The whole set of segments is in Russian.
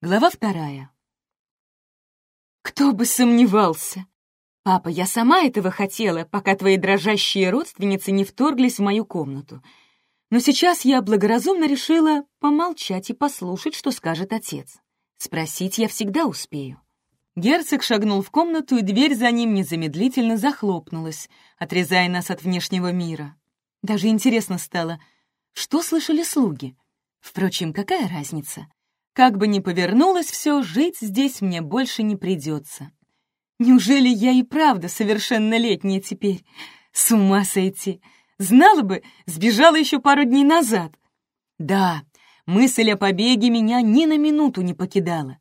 Глава вторая. Кто бы сомневался. Папа, я сама этого хотела, пока твои дрожащие родственницы не вторглись в мою комнату. Но сейчас я благоразумно решила помолчать и послушать, что скажет отец. Спросить я всегда успею. Герцог шагнул в комнату, и дверь за ним незамедлительно захлопнулась, отрезая нас от внешнего мира. Даже интересно стало, что слышали слуги. Впрочем, какая разница? Как бы ни повернулось все, жить здесь мне больше не придется. Неужели я и правда совершеннолетняя теперь? С ума сойти! Знала бы, сбежала еще пару дней назад. Да, мысль о побеге меня ни на минуту не покидала,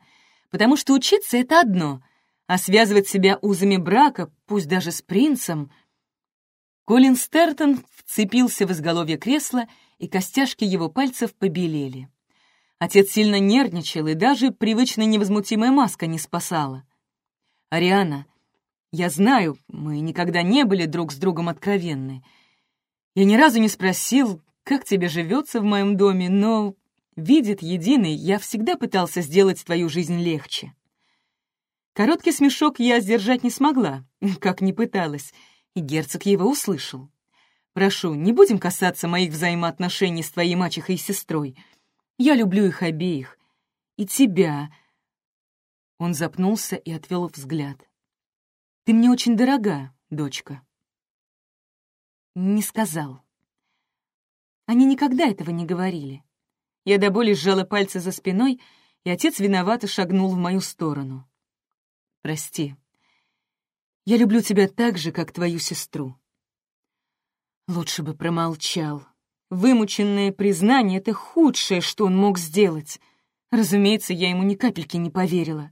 потому что учиться — это одно, а связывать себя узами брака, пусть даже с принцем... Колин Стертон вцепился в изголовье кресла, и костяшки его пальцев побелели. Отец сильно нервничал, и даже привычная невозмутимая маска не спасала. «Ариана, я знаю, мы никогда не были друг с другом откровенны. Я ни разу не спросил, как тебе живется в моем доме, но, видит единый, я всегда пытался сделать твою жизнь легче». Короткий смешок я сдержать не смогла, как не пыталась, и герцог его услышал. «Прошу, не будем касаться моих взаимоотношений с твоей мачехой и сестрой. Я люблю их обеих. И тебя. Он запнулся и отвел взгляд. Ты мне очень дорога, дочка. Не сказал. Они никогда этого не говорили. Я до боли сжала пальцы за спиной, и отец виновато шагнул в мою сторону. «Прости. Я люблю тебя так же, как твою сестру». Лучше бы промолчал. Вымученное признание — это худшее, что он мог сделать. Разумеется, я ему ни капельки не поверила.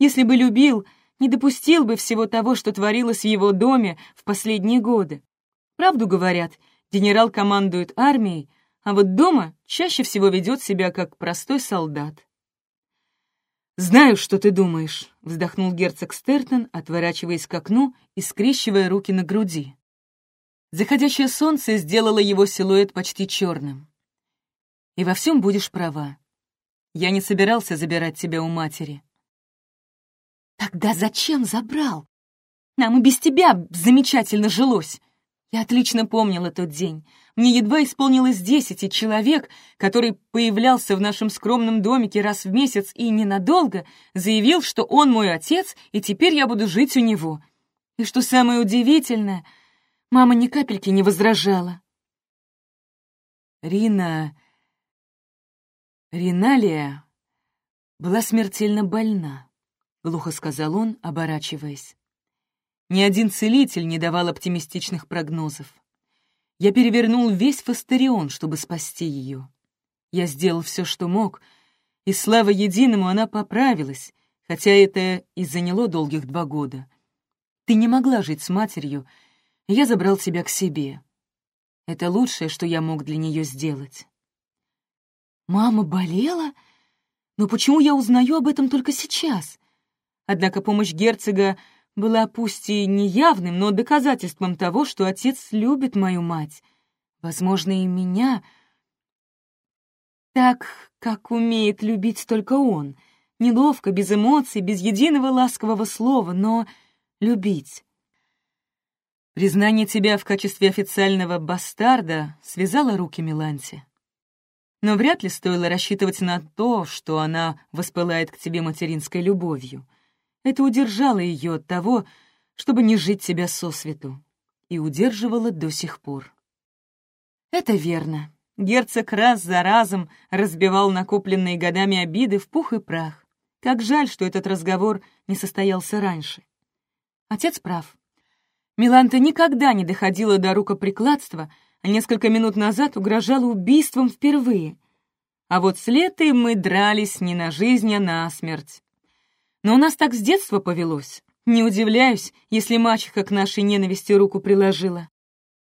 Если бы любил, не допустил бы всего того, что творилось в его доме в последние годы. Правду говорят, генерал командует армией, а вот дома чаще всего ведет себя как простой солдат. «Знаю, что ты думаешь», — вздохнул герцог Стертон, отворачиваясь к окну и скрещивая руки на груди. Заходящее солнце сделало его силуэт почти черным. И во всем будешь права. Я не собирался забирать тебя у матери. Тогда зачем забрал? Нам и без тебя замечательно жилось. Я отлично помнила тот день. Мне едва исполнилось десять, и человек, который появлялся в нашем скромном домике раз в месяц и ненадолго, заявил, что он мой отец, и теперь я буду жить у него. И что самое удивительное — Мама ни капельки не возражала. Рина... Риналия была смертельно больна, — глухо сказал он, оборачиваясь. Ни один целитель не давал оптимистичных прогнозов. Я перевернул весь Фастерион, чтобы спасти ее. Я сделал все, что мог, и, слава единому, она поправилась, хотя это и заняло долгих два года. Ты не могла жить с матерью, я забрал тебя к себе. Это лучшее, что я мог для нее сделать. Мама болела? Но почему я узнаю об этом только сейчас? Однако помощь герцога была пусть и неявным, но доказательством того, что отец любит мою мать. Возможно, и меня. Так, как умеет любить только он. Неловко, без эмоций, без единого ласкового слова, но любить. Признание тебя в качестве официального бастарда связало руки Миланте. Но вряд ли стоило рассчитывать на то, что она воспылает к тебе материнской любовью. Это удержало ее от того, чтобы не жить тебя сосвету, и удерживало до сих пор. Это верно. Герцог раз за разом разбивал накопленные годами обиды в пух и прах. Как жаль, что этот разговор не состоялся раньше. Отец прав. Миланта никогда не доходила до рукоприкладства, а несколько минут назад угрожала убийством впервые. А вот с Летой мы дрались не на жизнь, а на смерть. Но у нас так с детства повелось. Не удивляюсь, если мачеха к нашей ненависти руку приложила.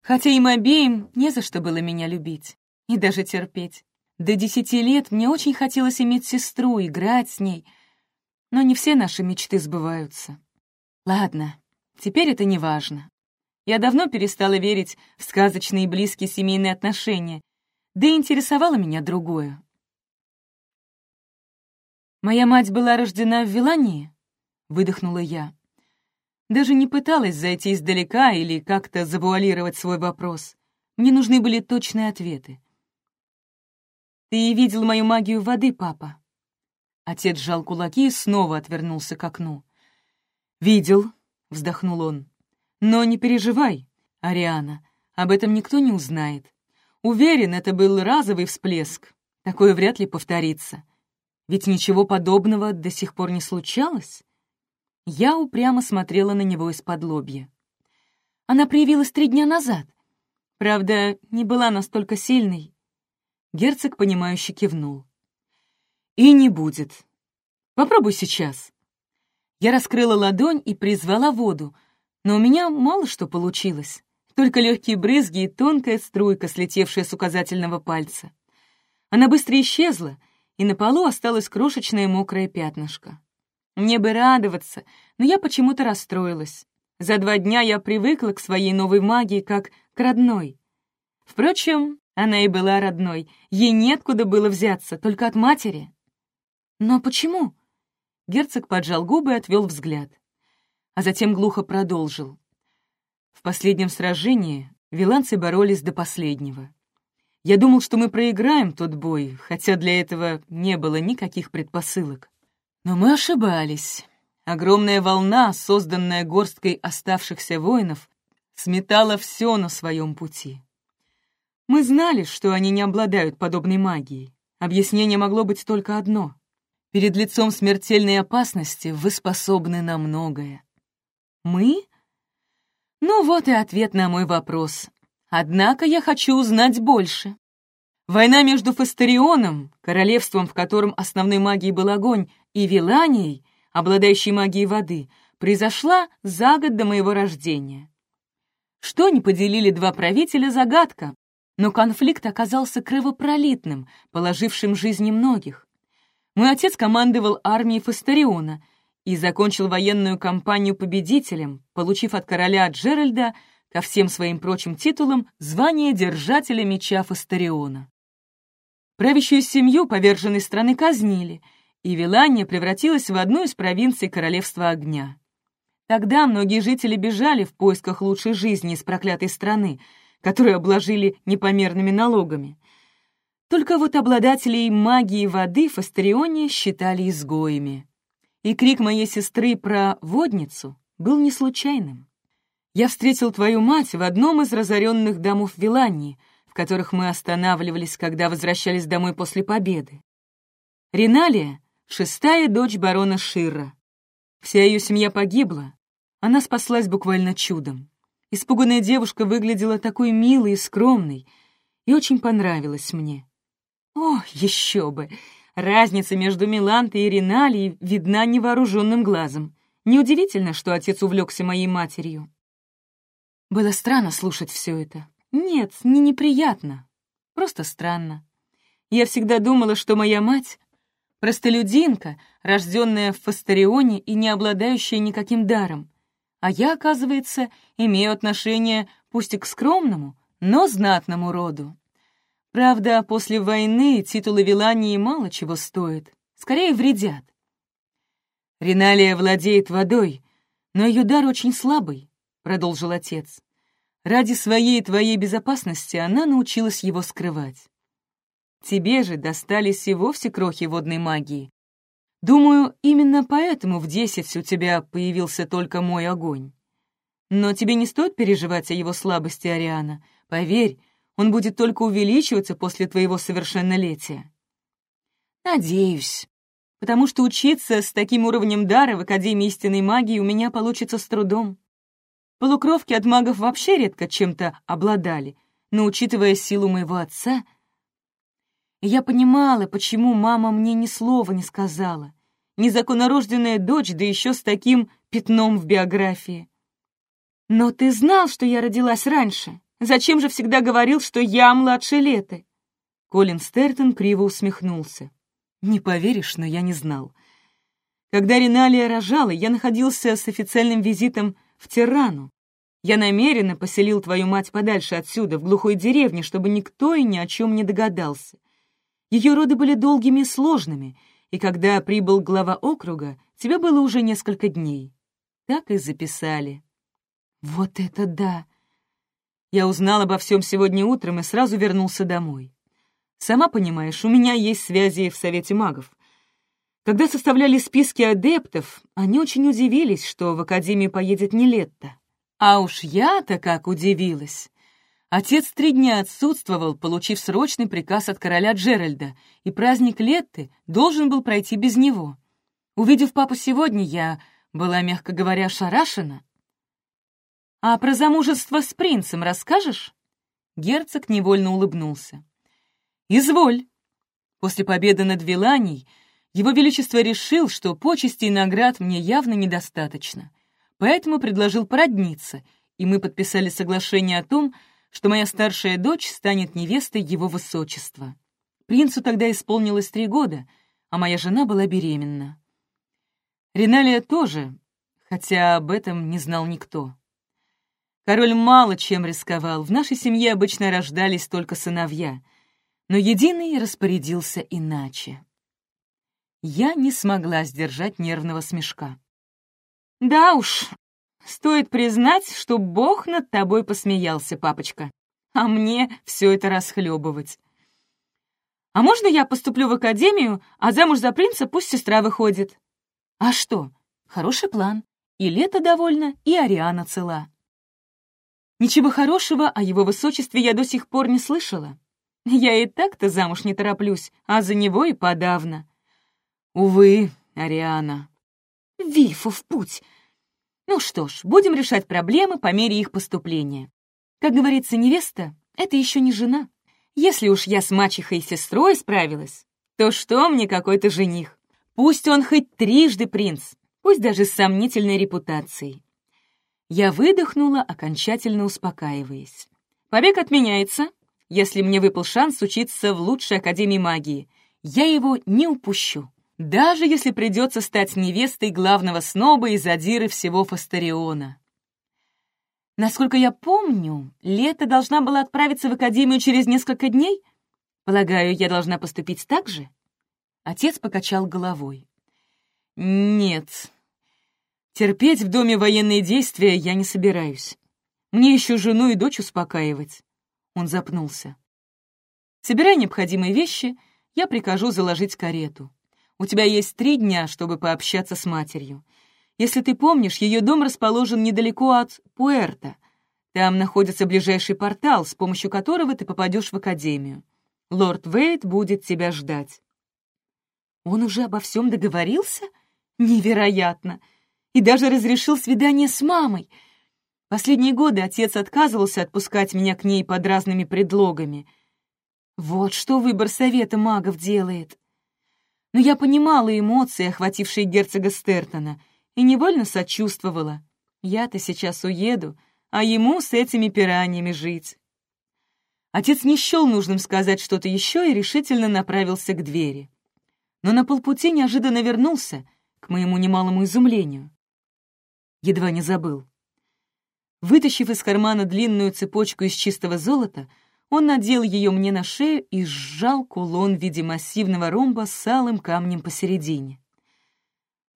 Хотя им обеим не за что было меня любить и даже терпеть. До десяти лет мне очень хотелось иметь сестру, играть с ней, но не все наши мечты сбываются. Ладно, Теперь это не важно. Я давно перестала верить в сказочные близкие семейные отношения, да и интересовало меня другое. «Моя мать была рождена в Вилании?» — выдохнула я. Даже не пыталась зайти издалека или как-то завуалировать свой вопрос. Мне нужны были точные ответы. «Ты видел мою магию воды, папа?» Отец сжал кулаки и снова отвернулся к окну. «Видел», — вздохнул он. «Но не переживай, Ариана, об этом никто не узнает. Уверен, это был разовый всплеск. Такое вряд ли повторится. Ведь ничего подобного до сих пор не случалось. Я упрямо смотрела на него из-под лобья. Она проявилась три дня назад. Правда, не была настолько сильной. Герцог, понимающе кивнул. «И не будет. Попробуй сейчас». Я раскрыла ладонь и призвала воду, но у меня мало что получилось. Только легкие брызги и тонкая струйка, слетевшая с указательного пальца. Она быстро исчезла, и на полу осталось крошечное мокрое пятнышко. Мне бы радоваться, но я почему-то расстроилась. За два дня я привыкла к своей новой магии как к родной. Впрочем, она и была родной, ей неоткуда было взяться, только от матери. Но почему? Герцог поджал губы и отвел взгляд. А затем глухо продолжил. В последнем сражении виланцы боролись до последнего. Я думал, что мы проиграем тот бой, хотя для этого не было никаких предпосылок. Но мы ошибались. Огромная волна, созданная горсткой оставшихся воинов, сметала все на своем пути. Мы знали, что они не обладают подобной магией. Объяснение могло быть только одно. Перед лицом смертельной опасности вы способны на многое. Мы? Ну вот и ответ на мой вопрос. Однако я хочу узнать больше. Война между Фастерионом, королевством, в котором основной магией был огонь, и Виланией, обладающей магией воды, произошла за год до моего рождения. Что не поделили два правителя — загадка, но конфликт оказался кровопролитным, положившим жизни многих. Мой отец командовал армией Фастериона и закончил военную кампанию победителем, получив от короля Джеральда ко всем своим прочим титулам звание держателя меча Фастериона. Правящую семью поверженной страны казнили, и Вилания превратилась в одну из провинций Королевства Огня. Тогда многие жители бежали в поисках лучшей жизни из проклятой страны, которую обложили непомерными налогами. Только вот обладателей магии воды в Астерионе считали изгоями и крик моей сестры про водницу был не случайным. Я встретил твою мать в одном из разоренных домов Вилании, в которых мы останавливались, когда возвращались домой после победы. Риналия — шестая дочь барона Ширра. Вся ее семья погибла, она спаслась буквально чудом. Испуганная девушка выглядела такой милой и скромной, и очень понравилась мне. О, еще бы! Разница между Милантой и Риналией видна невооруженным глазом. Неудивительно, что отец увлекся моей матерью. Было странно слушать все это. Нет, не неприятно. Просто странно. Я всегда думала, что моя мать — простолюдинка, рожденная в Фастерионе и не обладающая никаким даром. А я, оказывается, имею отношение пусть и к скромному, но знатному роду. Правда, после войны титулы Вилании мало чего стоят, скорее вредят. «Риналия владеет водой, но ее дар очень слабый», — продолжил отец. «Ради своей и твоей безопасности она научилась его скрывать. Тебе же достались и вовсе крохи водной магии. Думаю, именно поэтому в десять у тебя появился только мой огонь. Но тебе не стоит переживать о его слабости, Ариана. Поверь, он будет только увеличиваться после твоего совершеннолетия. Надеюсь, потому что учиться с таким уровнем дара в Академии истинной магии у меня получится с трудом. Полукровки от магов вообще редко чем-то обладали, но, учитывая силу моего отца, я понимала, почему мама мне ни слова не сказала. Незаконнорожденная дочь, да еще с таким пятном в биографии. «Но ты знал, что я родилась раньше?» Зачем же всегда говорил, что я младше Леты?» Колин Стертон криво усмехнулся. «Не поверишь, но я не знал. Когда Риналия рожала, я находился с официальным визитом в Тирану. Я намеренно поселил твою мать подальше отсюда, в глухой деревне, чтобы никто и ни о чем не догадался. Ее роды были долгими и сложными, и когда прибыл глава округа, тебе было уже несколько дней. Так и записали. Вот это да! Я узнал обо всем сегодня утром и сразу вернулся домой. Сама понимаешь, у меня есть связи в Совете магов. Когда составляли списки адептов, они очень удивились, что в Академию поедет не Летта. А уж я-то как удивилась. Отец три дня отсутствовал, получив срочный приказ от короля Джеральда, и праздник Летты должен был пройти без него. Увидев папу сегодня, я была, мягко говоря, шарашена. «А про замужество с принцем расскажешь?» Герцог невольно улыбнулся. «Изволь». После победы над Виланией его Величество решил, что почести и наград мне явно недостаточно, поэтому предложил породниться, и мы подписали соглашение о том, что моя старшая дочь станет невестой его высочества. Принцу тогда исполнилось три года, а моя жена была беременна. Риналия тоже, хотя об этом не знал никто. Король мало чем рисковал, в нашей семье обычно рождались только сыновья, но Единый распорядился иначе я не смогла сдержать нервного смешка. «Да уж, стоит признать, что Бог над тобой посмеялся, папочка, а мне все это расхлебывать. А можно я поступлю в академию, а замуж за принца пусть сестра выходит? А что, хороший план. И лето довольно, и Ариана цела. Ничего хорошего о его высочестве я до сих пор не слышала. Я и так-то замуж не тороплюсь, а за него и подавно. «Увы, Ариана». «Вифу в путь!» «Ну что ж, будем решать проблемы по мере их поступления. Как говорится, невеста — это еще не жена. Если уж я с мачехой и сестрой справилась, то что мне какой-то жених? Пусть он хоть трижды принц, пусть даже с сомнительной репутацией». Я выдохнула, окончательно успокаиваясь. Побег отменяется, если мне выпал шанс учиться в лучшей академии магии. Я его не упущу даже если придется стать невестой главного сноба и задиры всего Фастариона. Насколько я помню, Лето должна была отправиться в академию через несколько дней. Полагаю, я должна поступить так же? Отец покачал головой. Нет. Терпеть в доме военные действия я не собираюсь. Мне еще жену и дочь успокаивать. Он запнулся. Собирай необходимые вещи, я прикажу заложить карету. У тебя есть три дня, чтобы пообщаться с матерью. Если ты помнишь, ее дом расположен недалеко от Пуэрто. Там находится ближайший портал, с помощью которого ты попадешь в академию. Лорд Вейт будет тебя ждать». Он уже обо всем договорился? Невероятно! И даже разрешил свидание с мамой. Последние годы отец отказывался отпускать меня к ней под разными предлогами. Вот что выбор совета магов делает но я понимала эмоции, охватившие герцога Стертона, и невольно сочувствовала. Я-то сейчас уеду, а ему с этими пираньями жить. Отец не счел нужным сказать что-то еще и решительно направился к двери. Но на полпути неожиданно вернулся, к моему немалому изумлению. Едва не забыл. Вытащив из кармана длинную цепочку из чистого золота, он надел ее мне на шею и сжал кулон в виде массивного ромба с алым камнем посередине.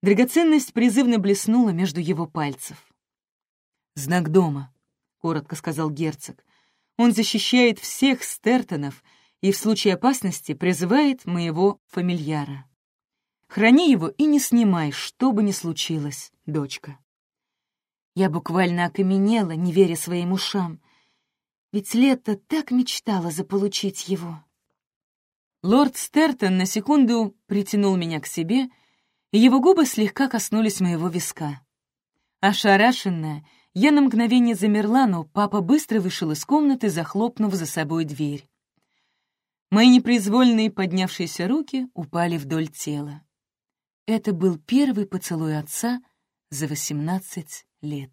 Драгоценность призывно блеснула между его пальцев. «Знак дома», — коротко сказал герцог. «Он защищает всех Стертонов и в случае опасности призывает моего фамильяра. Храни его и не снимай, что бы ни случилось, дочка». Я буквально окаменела, не веря своим ушам ведь Лето так мечтала заполучить его. Лорд Стертон на секунду притянул меня к себе, и его губы слегка коснулись моего виска. Ошарашенная, я на мгновение замерла, но папа быстро вышел из комнаты, захлопнув за собой дверь. Мои непроизвольные поднявшиеся руки упали вдоль тела. Это был первый поцелуй отца за восемнадцать лет.